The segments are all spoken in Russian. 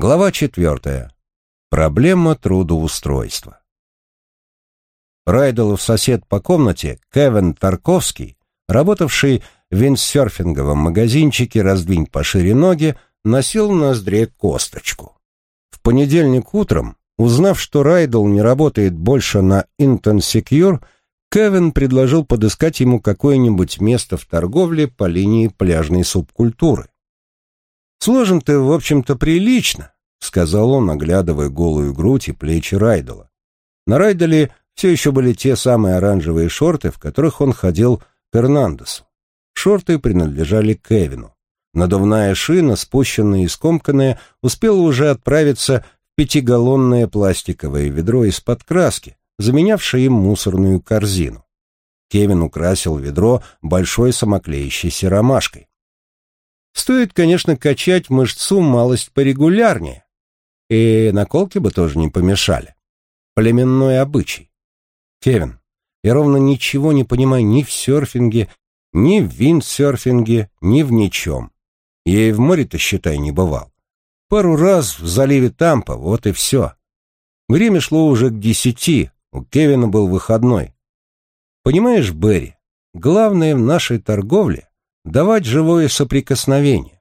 Глава четвертая. Проблема трудоустройства. Райделов сосед по комнате, Кевин Тарковский, работавший в виндсерфинговом магазинчике «Раздвинь пошире ноги», носил на ноздре косточку. В понедельник утром, узнав, что Райдл не работает больше на Интон Кевин предложил подыскать ему какое-нибудь место в торговле по линии пляжной субкультуры. «Сложен ты, в общем-то, прилично», — сказал он, оглядывая голую грудь и плечи Райдела. На Райделе все еще были те самые оранжевые шорты, в которых он ходил к Эрнандесу. Шорты принадлежали Кевину. Надувная шина, спущенная и скомканная, успела уже отправиться в пятигаллонное пластиковое ведро из-под краски, заменявшее им мусорную корзину. Кевин украсил ведро большой самоклеящейся ромашкой. Стоит, конечно, качать мышцу малость порегулярнее. И наколки бы тоже не помешали. Племенной обычай. Кевин, я ровно ничего не понимаю ни в серфинге, ни в виндсерфинге, ни в ничем. Я и в море-то, считай, не бывал. Пару раз в заливе Тампа, вот и все. Время шло уже к десяти, у Кевина был выходной. Понимаешь, Берри, главное в нашей торговле давать живое соприкосновение.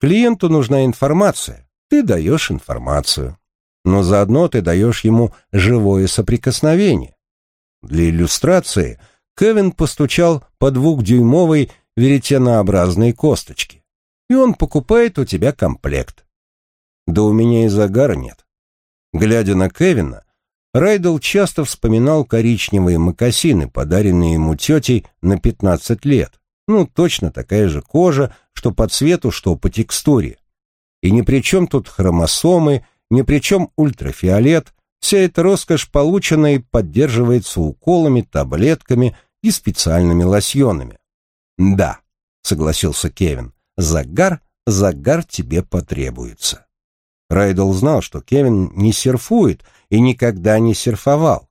Клиенту нужна информация, ты даешь информацию. Но заодно ты даешь ему живое соприкосновение. Для иллюстрации Кевин постучал по двухдюймовой веретенообразной косточке. И он покупает у тебя комплект. Да у меня и загара нет. Глядя на Кевина, Райдл часто вспоминал коричневые мокасины, подаренные ему тетей на 15 лет. Ну, точно такая же кожа, что по цвету, что по текстуре. И ни при чем тут хромосомы, ни при чем ультрафиолет, вся эта роскошь получена и поддерживается уколами, таблетками и специальными лосьонами. «Да», — согласился Кевин, — «загар, загар тебе потребуется». Райдл знал, что Кевин не серфует и никогда не серфовал.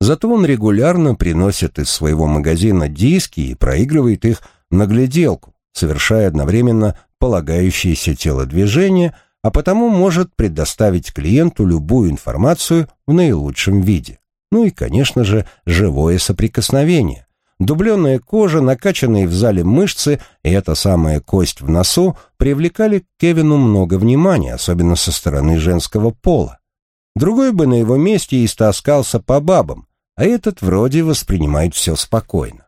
Зато он регулярно приносит из своего магазина диски и проигрывает их на гляделку, совершая одновременно полагающиеся телодвижения, а потому может предоставить клиенту любую информацию в наилучшем виде. Ну и, конечно же, живое соприкосновение. Дубленная кожа, накачанные в зале мышцы и эта самая кость в носу привлекали к Кевину много внимания, особенно со стороны женского пола. Другой бы на его месте истаскался по бабам, а этот вроде воспринимает все спокойно.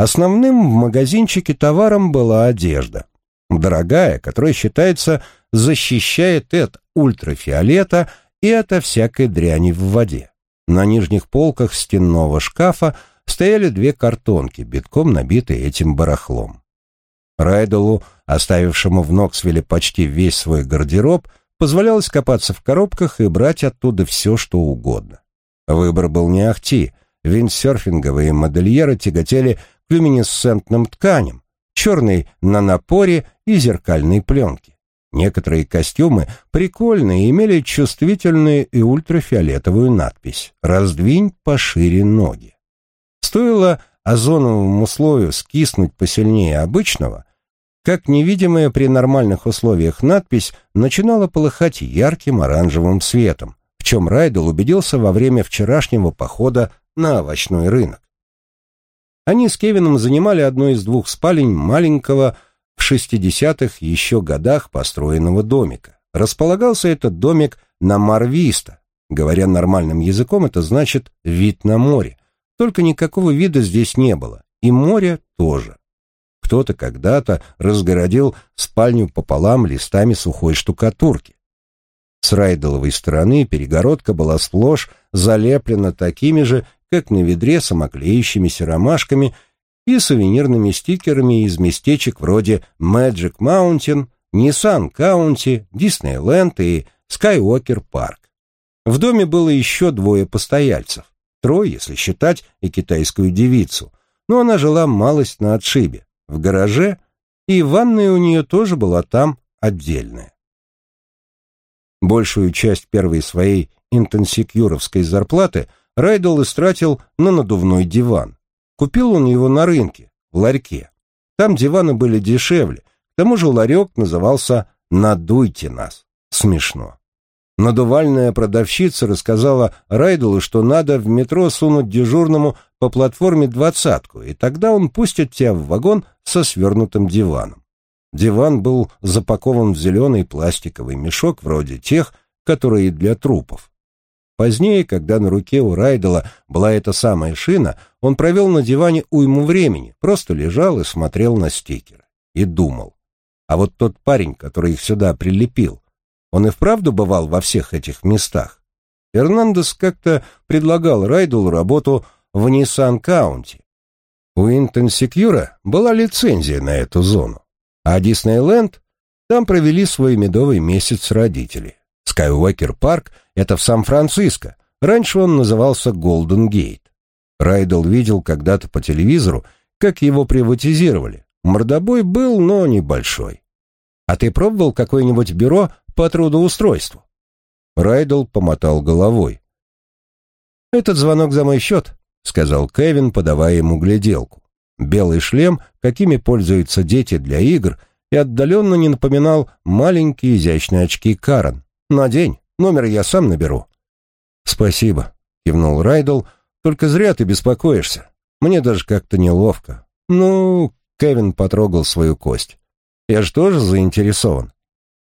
Основным в магазинчике товаром была одежда. Дорогая, которая считается защищает от ультрафиолета и от всякой дряни в воде. На нижних полках стенного шкафа стояли две картонки, битком набитые этим барахлом. Райделу, оставившему в Ноксвилле почти весь свой гардероб, позволялось копаться в коробках и брать оттуда все, что угодно. Выбор был не ахти. Виндсерфинговые модельеры тяготели люминесцентным тканям, черной на напоре и зеркальной пленке. Некоторые костюмы прикольные имели чувствительную и ультрафиолетовую надпись «Раздвинь пошире ноги». Стоило озоновому слою скиснуть посильнее обычного, как невидимая при нормальных условиях надпись начинала полыхать ярким оранжевым светом, в чем Райдел убедился во время вчерашнего похода на овощной рынок. Они с Кевином занимали одну из двух спален маленького в шестидесятых еще годах построенного домика. Располагался этот домик на Марвиста. Говоря нормальным языком, это значит «вид на море». Только никакого вида здесь не было, и море тоже. Кто-то когда-то разгородил спальню пополам листами сухой штукатурки. С райдоловой стороны перегородка была сплошь залеплена такими же как на ведре самоклеющимися ромашками и сувенирными стикерами из местечек вроде Magic Mountain, Nissan County, Disneyland и Skywalker Park. В доме было еще двое постояльцев, трое, если считать и китайскую девицу, но она жила малость на отшибе, в гараже, и ванная у нее тоже была там отдельная. Большую часть первой своей интенсикюровской зарплаты – Райдл истратил на надувной диван. Купил он его на рынке, в ларьке. Там диваны были дешевле, к тому же ларек назывался «Надуйте нас». Смешно. Надувальная продавщица рассказала Райделу, что надо в метро сунуть дежурному по платформе двадцатку, и тогда он пустит тебя в вагон со свернутым диваном. Диван был запакован в зеленый пластиковый мешок, вроде тех, которые для трупов. Позднее, когда на руке у Райдела была эта самая шина, он провел на диване уйму времени, просто лежал и смотрел на стикеры. И думал. А вот тот парень, который их сюда прилепил, он и вправду бывал во всех этих местах. Эрнандес как-то предлагал Райделу работу в Ниссан-Каунти. У Интенсекьюра была лицензия на эту зону. А Диснейленд там провели свой медовый месяц родители. Скайуокер парк — это в Сан-Франциско. Раньше он назывался Голден Гейт. Райдел видел когда-то по телевизору, как его приватизировали. Мордобой был, но небольшой. А ты пробовал какое-нибудь бюро по трудоустройству?» Райдл помотал головой. «Этот звонок за мой счет», — сказал Кевин, подавая ему гляделку. Белый шлем, какими пользуются дети для игр, и отдаленно не напоминал маленькие изящные очки Карен. «Надень, номер я сам наберу». «Спасибо», — кивнул Райдл, — «только зря ты беспокоишься. Мне даже как-то неловко». «Ну...» — Кевин потрогал свою кость. «Я же тоже заинтересован.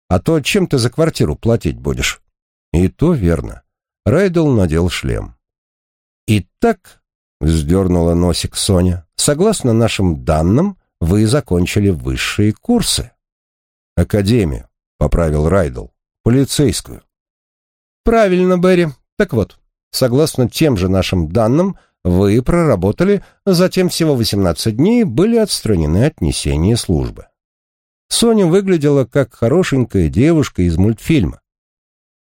А то чем ты за квартиру платить будешь? И то верно. Райдел надел шлем. Итак, вздернула носик Соня, согласно нашим данным, вы закончили высшие курсы. Академию, поправил Райдел. Полицейскую. Правильно, Берри. Так вот, согласно тем же нашим данным, вы проработали, затем всего 18 дней были отстранены от несения службы. Соня выглядела как хорошенькая девушка из мультфильма.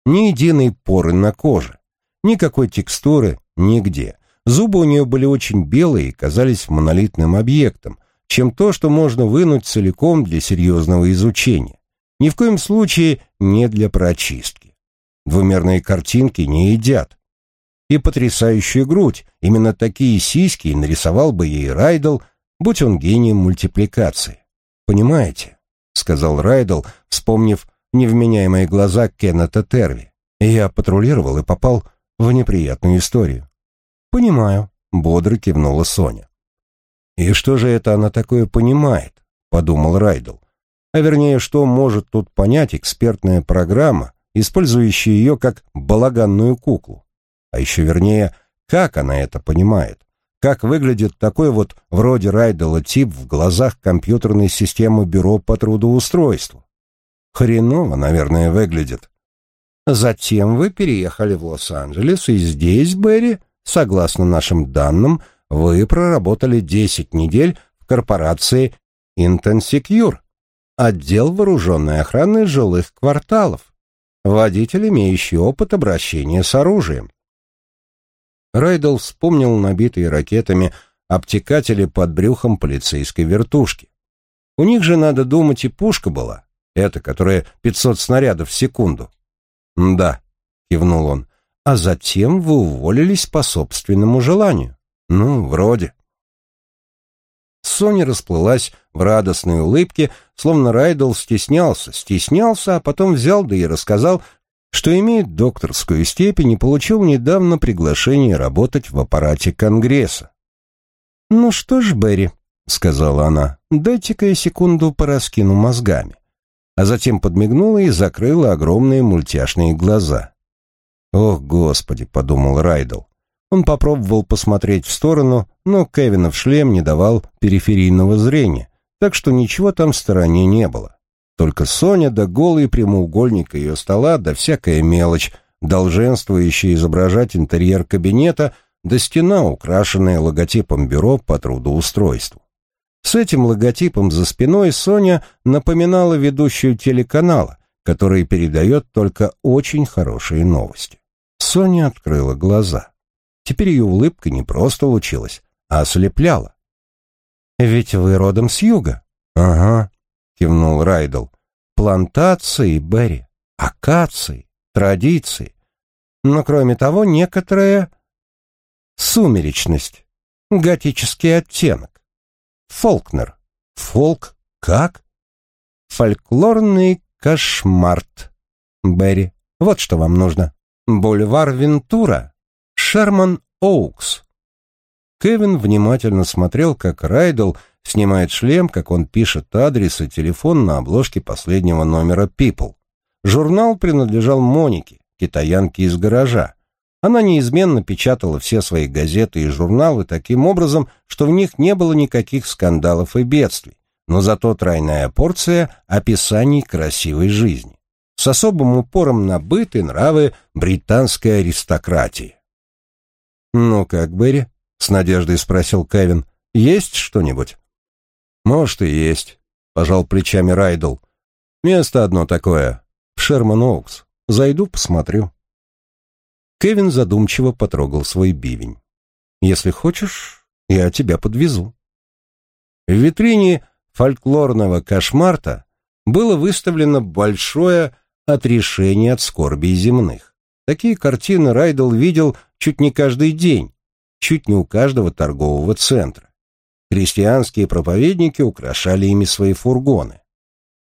Ни единой поры на коже, никакой текстуры нигде. Зубы у нее были очень белые и казались монолитным объектом, чем то, что можно вынуть целиком для серьезного изучения. Ни в коем случае не для прочистки. Двумерные картинки не едят. И потрясающая грудь, именно такие сиськи нарисовал бы ей Райдл, будь он гением мультипликации. Понимаете? — сказал Райдл, вспомнив невменяемые глаза Кеннета Терви. «Я патрулировал и попал в неприятную историю». «Понимаю», — бодро кивнула Соня. «И что же это она такое понимает?» — подумал Райдл. А вернее, что может тут понять экспертная программа, использующая ее как балаганную куклу? А еще вернее, как она это понимает? как выглядит такой вот вроде Райдела тип в глазах компьютерной системы бюро по трудоустройству. Хреново, наверное, выглядит. Затем вы переехали в Лос-Анджелес, и здесь, Берри, согласно нашим данным, вы проработали 10 недель в корпорации Intensecure, отдел вооруженной охраны жилых кварталов, водитель, имеющий опыт обращения с оружием. Райдл вспомнил набитые ракетами обтекатели под брюхом полицейской вертушки. У них же, надо думать, и пушка была, эта, которая 500 снарядов в секунду. «Да», — кивнул он, — «а затем вы уволились по собственному желанию». «Ну, вроде». Соня расплылась в радостной улыбке, словно Райдл стеснялся, стеснялся, а потом взял да и рассказал, что имеет докторскую степень и получил недавно приглашение работать в аппарате Конгресса. «Ну что ж, Берри», — сказала она, — «дайте-ка я секунду пораскину мозгами». А затем подмигнула и закрыла огромные мультяшные глаза. «Ох, Господи!» — подумал Райдл. Он попробовал посмотреть в сторону, но Кевина в шлем не давал периферийного зрения, так что ничего там в стороне не было. Только Соня да голый прямоугольник ее стола да всякая мелочь, долженствующая изображать интерьер кабинета, да стена, украшенная логотипом бюро по трудоустройству. С этим логотипом за спиной Соня напоминала ведущую телеканала, который передает только очень хорошие новости. Соня открыла глаза. Теперь ее улыбка не просто лучилась, а ослепляла. «Ведь вы родом с юга?» «Ага», кивнул Райдл. Плантации, Берри, акации, традиции. Но кроме того, некоторая сумеречность, готический оттенок. Фолкнер. Фолк как? Фольклорный кошмарт. Берри, вот что вам нужно. Бульвар Вентура, Шерман Оукс. Кевин внимательно смотрел, как Райдл снимает шлем, как он пишет адрес и телефон на обложке последнего номера People. Журнал принадлежал Монике, китаянке из гаража. Она неизменно печатала все свои газеты и журналы таким образом, что в них не было никаких скандалов и бедствий, но зато тройная порция описаний красивой жизни, с особым упором на быт и нравы британской аристократии. «Ну как, Берри?» — с надеждой спросил Кевин. «Есть что-нибудь?» «Может, и есть», — пожал плечами Райдл. «Место одно такое, в Шерман-Оукс. Зайду, посмотрю». Кевин задумчиво потрогал свой бивень. «Если хочешь, я тебя подвезу». В витрине фольклорного кошмарта было выставлено большое отрешение от скорби земных. Такие картины Райдл видел чуть не каждый день, чуть не у каждого торгового центра. Христианские проповедники украшали ими свои фургоны.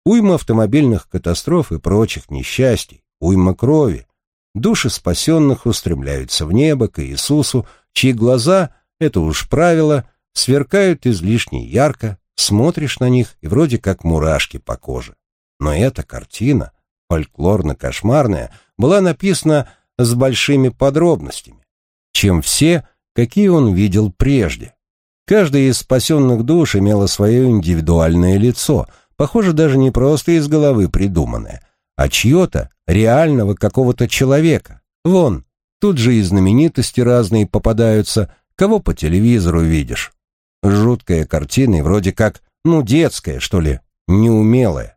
Уйма автомобильных катастроф и прочих несчастий, уйма крови. Души спасенных устремляются в небо к Иисусу, чьи глаза, это уж правило, сверкают излишне ярко, смотришь на них и вроде как мурашки по коже. Но эта картина, фольклорно-кошмарная, была написана с большими подробностями, чем все, какие он видел прежде. Каждая из спасенных душ имела свое индивидуальное лицо, похоже, даже не просто из головы придуманное, а чье-то, реального какого-то человека. Вон, тут же и знаменитости разные попадаются, кого по телевизору видишь. Жуткая картина и вроде как, ну, детская, что ли, неумелая.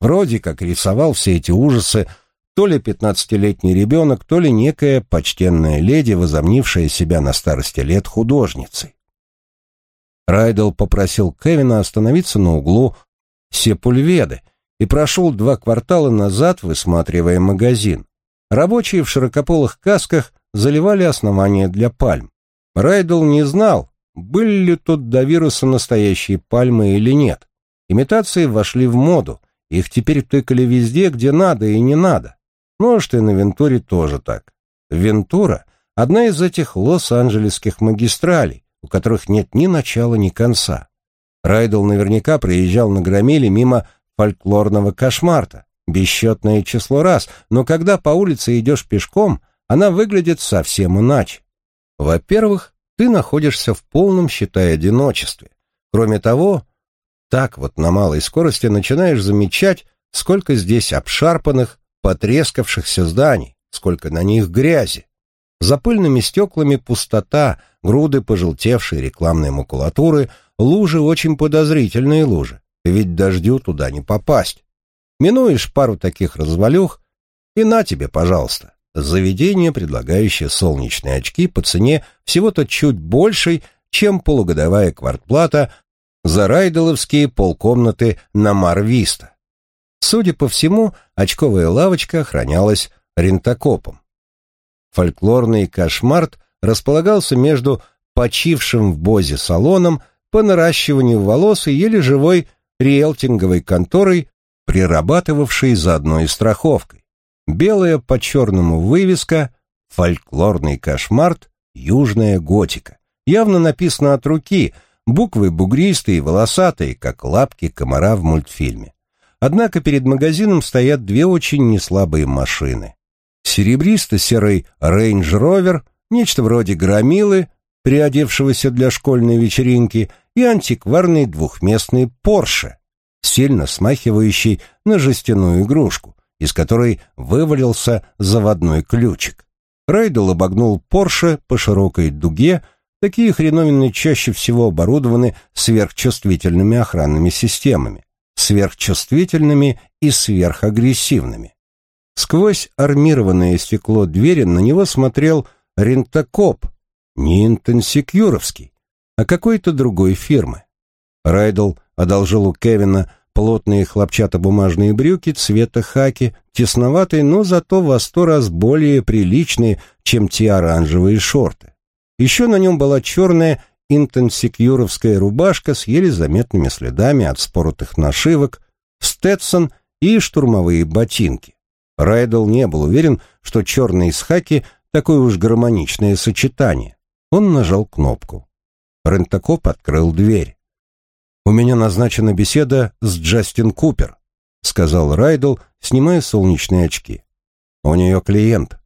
Вроде как рисовал все эти ужасы то ли пятнадцатилетний ребенок, то ли некая почтенная леди, возомнившая себя на старости лет художницей. Райдел попросил Кевина остановиться на углу Сепульведы и прошел два квартала назад, высматривая магазин. Рабочие в широкополых касках заливали основания для пальм. Райдел не знал, были ли тут до вируса настоящие пальмы или нет. Имитации вошли в моду, их теперь тыкали везде, где надо и не надо. Может, и на Вентуре тоже так. Вентура — одна из этих лос-анджелесских магистралей, у которых нет ни начала, ни конца. Райдл наверняка приезжал на громиле мимо фольклорного кошмарта, бесчетное число раз, но когда по улице идешь пешком, она выглядит совсем иначе. Во-первых, ты находишься в полном, считай, одиночестве. Кроме того, так вот на малой скорости начинаешь замечать, сколько здесь обшарпанных, потрескавшихся зданий, сколько на них грязи. За пыльными стеклами пустота, груды пожелтевшей рекламной макулатуры, лужи очень подозрительные лужи, ведь дождю туда не попасть. Минуешь пару таких развалюх, и на тебе, пожалуйста, заведение, предлагающее солнечные очки по цене всего-то чуть большей, чем полугодовая квартплата за райделовские полкомнаты на Марвиста. Судя по всему, очковая лавочка охранялась рентокопом. Фольклорный кошмарт располагался между почившим в Бозе салоном по наращиванию волос и еле живой риэлтинговой конторой, прирабатывавшей заодно и страховкой. Белая по черному вывеска «Фольклорный кошмарт. Южная готика». Явно написано от руки, буквы бугристые и волосатые, как лапки комара в мультфильме. Однако перед магазином стоят две очень неслабые машины. Серебристо-серый Range Rover, нечто вроде громилы, приодевшегося для школьной вечеринки, и антикварный двухместный Porsche, сильно смахивающий на жестяную игрушку, из которой вывалился заводной ключик. Райдел обогнул Porsche по широкой дуге, такие хреновины чаще всего оборудованы сверхчувствительными охранными системами сверхчувствительными и сверхагрессивными. Сквозь армированное стекло двери на него смотрел рентокоп, не интенсекюровский, а какой-то другой фирмы. Райдл одолжил у Кевина плотные хлопчатобумажные брюки цвета хаки, тесноватые, но зато во сто раз более приличные, чем те оранжевые шорты. Еще на нем была черная интенсекьюровская рубашка с еле заметными следами от споротых нашивок, стетсон и штурмовые ботинки. Райдл не был уверен, что черный с хаки — такое уж гармоничное сочетание. Он нажал кнопку. Рентакоп открыл дверь. «У меня назначена беседа с Джастин Купер», — сказал Райдл, снимая солнечные очки. «У нее клиент».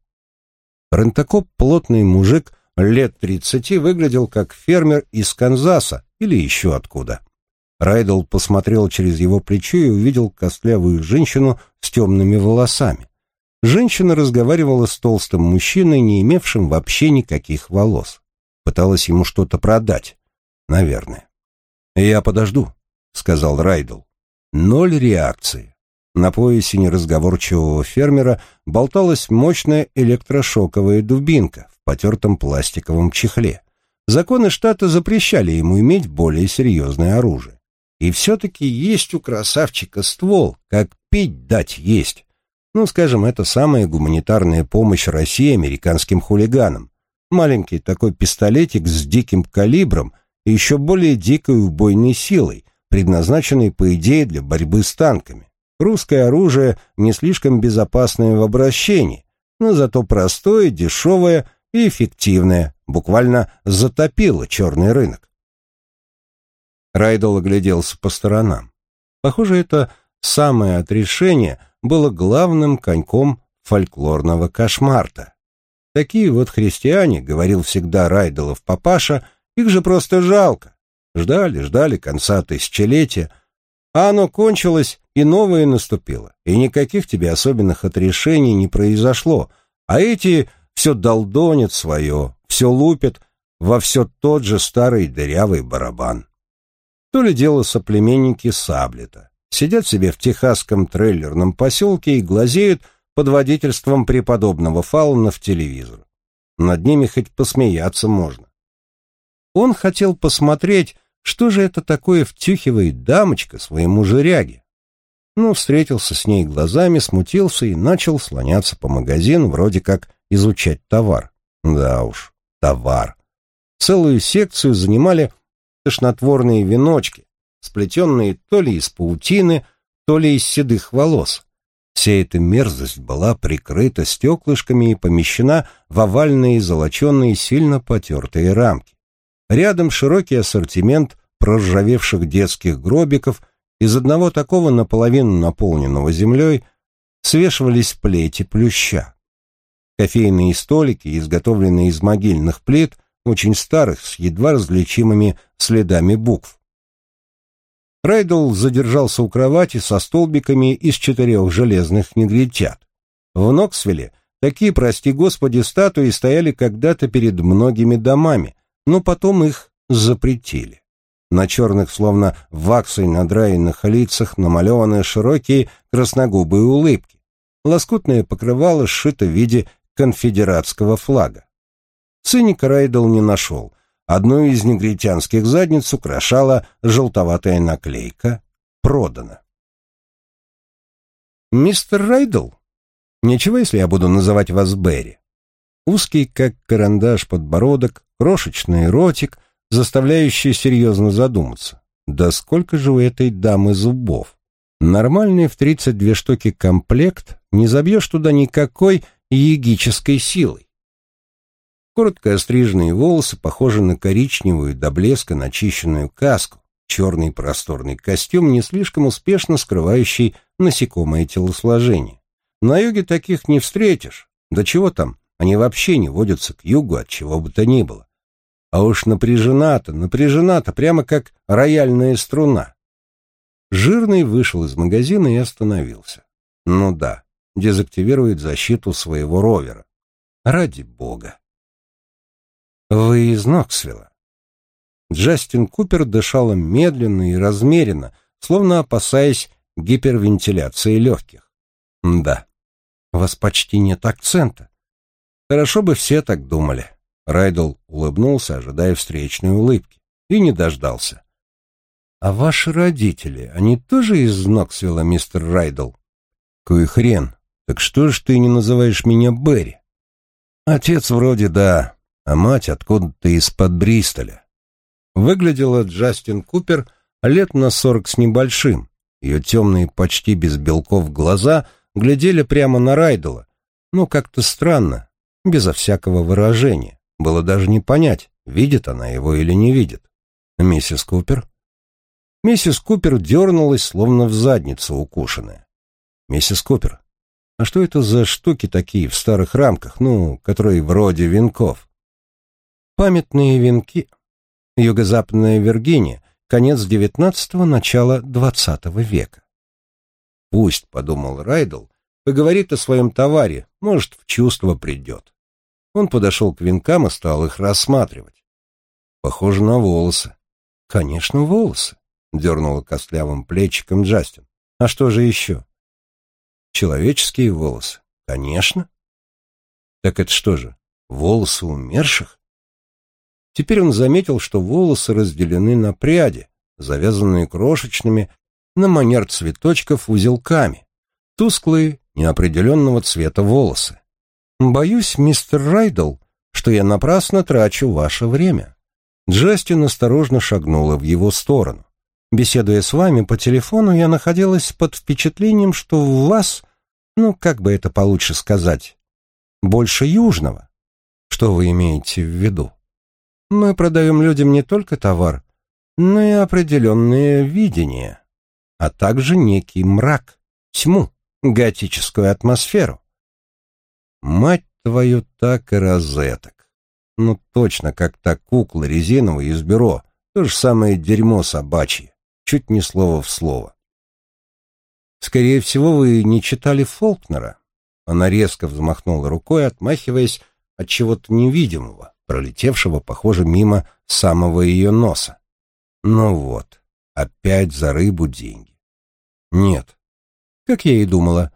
Рентакоп, плотный мужик, лет тридцати, выглядел как фермер из Канзаса или еще откуда. Райдл посмотрел через его плечо и увидел костлявую женщину с темными волосами. Женщина разговаривала с толстым мужчиной, не имевшим вообще никаких волос. Пыталась ему что-то продать. Наверное. «Я подожду», — сказал Райдл. Ноль реакции. На поясе неразговорчивого фермера болталась мощная электрошоковая дубинка потертом пластиковом чехле. Законы штата запрещали ему иметь более серьезное оружие. И все-таки есть у красавчика ствол, как пить дать есть. Ну, скажем, это самая гуманитарная помощь России американским хулиганам. Маленький такой пистолетик с диким калибром и еще более дикой убойной силой, предназначенный, по идее, для борьбы с танками. Русское оружие не слишком безопасное в обращении, но зато простое, дешевое и эффективное, буквально затопило черный рынок. Райдол огляделся по сторонам. Похоже, это самое отрешение было главным коньком фольклорного кошмарта. Такие вот христиане, говорил всегда Райдолов папаша, их же просто жалко. Ждали, ждали конца тысячелетия, а оно кончилось, и новое наступило, и никаких тебе особенных отрешений не произошло, а эти все долдонят свое, все лупят во все тот же старый дырявый барабан. То ли дело соплеменники Саблета. Сидят себе в техасском трейлерном поселке и глазеют под водительством преподобного Фауна в телевизор. Над ними хоть посмеяться можно. Он хотел посмотреть, что же это такое втюхивает дамочка своему жиряге. Ну, встретился с ней глазами, смутился и начал слоняться по магазину, вроде как изучать товар. Да уж, товар. Целую секцию занимали тошнотворные веночки, сплетенные то ли из паутины, то ли из седых волос. Вся эта мерзость была прикрыта стеклышками и помещена в овальные золоченые сильно потертые рамки. Рядом широкий ассортимент проржавевших детских гробиков, из одного такого наполовину наполненного землей свешивались плети плюща. Кофейные столики, изготовленные из могильных плит, очень старых, с едва различимыми следами букв. Райдл задержался у кровати со столбиками из четырех железных негритят. В Ноксвилле такие, прости господи, статуи стояли когда-то перед многими домами, но потом их запретили. На черных, словно ваксой надраенных лицах намалеваны широкие красногубые улыбки. Лоскутное покрывало сшито в виде конфедератского флага. Циника Райдл не нашел. Одну из негритянских задниц украшала желтоватая наклейка «Продано». «Мистер Райдл? Ничего, если я буду называть вас Берри?» Узкий, как карандаш, подбородок, крошечный ротик, заставляющий серьезно задуматься. Да сколько же у этой дамы зубов? Нормальный в 32 штуки комплект не забьешь туда никакой егической силой. Коротко остриженные волосы похожи на коричневую до блеска начищенную каску, черный просторный костюм, не слишком успешно скрывающий насекомое телосложение. На юге таких не встретишь. Да чего там, они вообще не водятся к югу от чего бы то ни было. А уж напряжена-то, напряжена-то, прямо как рояльная струна. Жирный вышел из магазина и остановился. Ну да, дезактивирует защиту своего ровера. Ради бога. Вы из Ноксвилла. Джастин Купер дышала медленно и размеренно, словно опасаясь гипервентиляции легких. Да, у вас почти нет акцента. Хорошо бы все так думали. Райдл улыбнулся, ожидая встречной улыбки, и не дождался. «А ваши родители, они тоже из Ноксвилла, мистер Райдл?» «Кой хрен? Так что ж ты не называешь меня Берри?» «Отец вроде да, а мать откуда-то из-под Бристоля». Выглядела Джастин Купер лет на сорок с небольшим. Ее темные, почти без белков глаза глядели прямо на Райдела, но как-то странно, безо всякого выражения. Было даже не понять, видит она его или не видит. Миссис Купер? Миссис Купер дернулась, словно в задницу укушенная. Миссис Купер, а что это за штуки такие в старых рамках, ну, которые вроде венков? Памятные венки. Юго-западная Виргиния, конец XIX – начало XX века. Пусть, подумал Райдл, поговорит о своем товаре, может, в чувство придет. Он подошел к венкам и стал их рассматривать. Похоже на волосы. Конечно, волосы, дернула костлявым плечиком Джастин. А что же еще? Человеческие волосы. Конечно. Так это что же, волосы умерших? Теперь он заметил, что волосы разделены на пряди, завязанные крошечными, на манер цветочков узелками, тусклые, неопределенного цвета волосы. «Боюсь, мистер Райдл, что я напрасно трачу ваше время». Джастин осторожно шагнула в его сторону. Беседуя с вами по телефону, я находилась под впечатлением, что в вас, ну, как бы это получше сказать, больше южного. Что вы имеете в виду? Мы продаем людям не только товар, но и определенное видение, а также некий мрак, тьму, готическую атмосферу. Мать твою, так и розеток. Ну, точно, как та кукла резиновая из бюро, то же самое дерьмо собачье чуть не слово в слово. «Скорее всего, вы не читали Фолкнера?» Она резко взмахнула рукой, отмахиваясь от чего-то невидимого, пролетевшего, похоже, мимо самого ее носа. Ну вот, опять за рыбу деньги. Нет, как я и думала.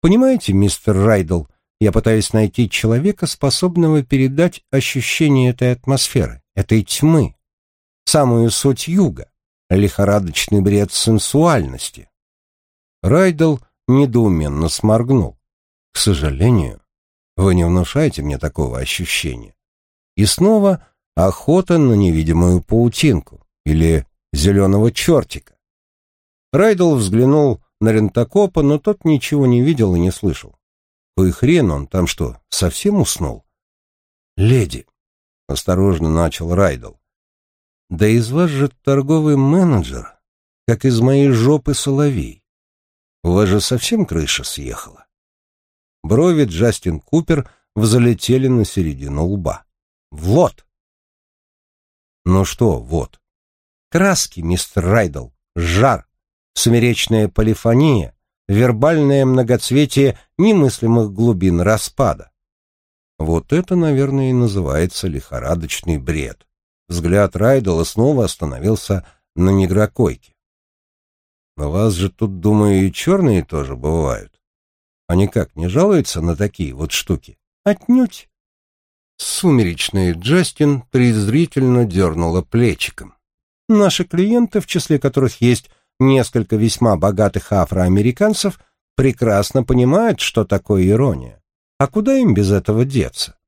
Понимаете, мистер Райдл, я пытаюсь найти человека, способного передать ощущение этой атмосферы, этой тьмы, самую суть юга лихорадочный бред сенсуальности. Райдл недоуменно сморгнул. К сожалению, вы не внушаете мне такого ощущения. И снова охота на невидимую паутинку или зеленого чертика. Райдл взглянул на рентокопа, но тот ничего не видел и не слышал. Кой хрен он там что, совсем уснул? «Леди», — осторожно начал Райдл, да из вас же торговый менеджер, как из моей жопы соловей. У вас же совсем крыша съехала. Брови Джастин Купер взлетели на середину лба. Вот. Ну что, вот. Краски, мистер Райдл, жар, сумеречная полифония, вербальное многоцветие немыслимых глубин распада. Вот это, наверное, и называется лихорадочный бред. Взгляд Райдела снова остановился на негрокойке. «У вас же тут, думаю, и черные тоже бывают. Они как, не жалуются на такие вот штуки?» «Отнюдь!» Сумеречный Джастин презрительно дернула плечиком. «Наши клиенты, в числе которых есть несколько весьма богатых афроамериканцев, прекрасно понимают, что такое ирония. А куда им без этого деться?»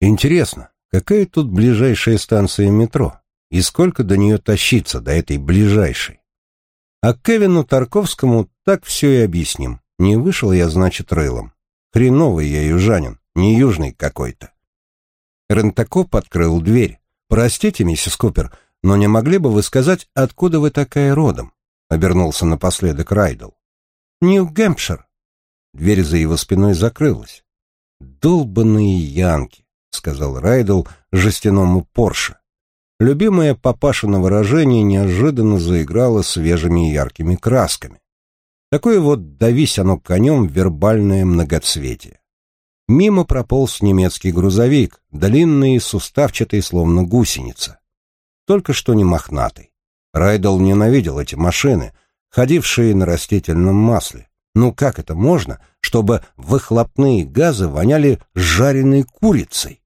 «Интересно, Какая тут ближайшая станция метро? И сколько до нее тащиться, до этой ближайшей? А Кевину Тарковскому так все и объясним. Не вышел я, значит, рылом. Хреновый я южанин, не южный какой-то. Рентакоп открыл дверь. «Простите, миссис Купер, но не могли бы вы сказать, откуда вы такая родом?» Обернулся напоследок Райдл. «Нью-Гэмпшир». Дверь за его спиной закрылась. «Долбанные янки! Сказал Райдл жестяному Порше. Любимое папашино выражение неожиданно заиграло свежими и яркими красками. Такое вот давись оно конем вербальное многоцветие. Мимо прополз немецкий грузовик, длинный, суставчатый, словно гусеница. Только что не мохнатый. Райдл ненавидел эти машины, ходившие на растительном масле. Ну как это можно, чтобы выхлопные газы воняли жареной курицей?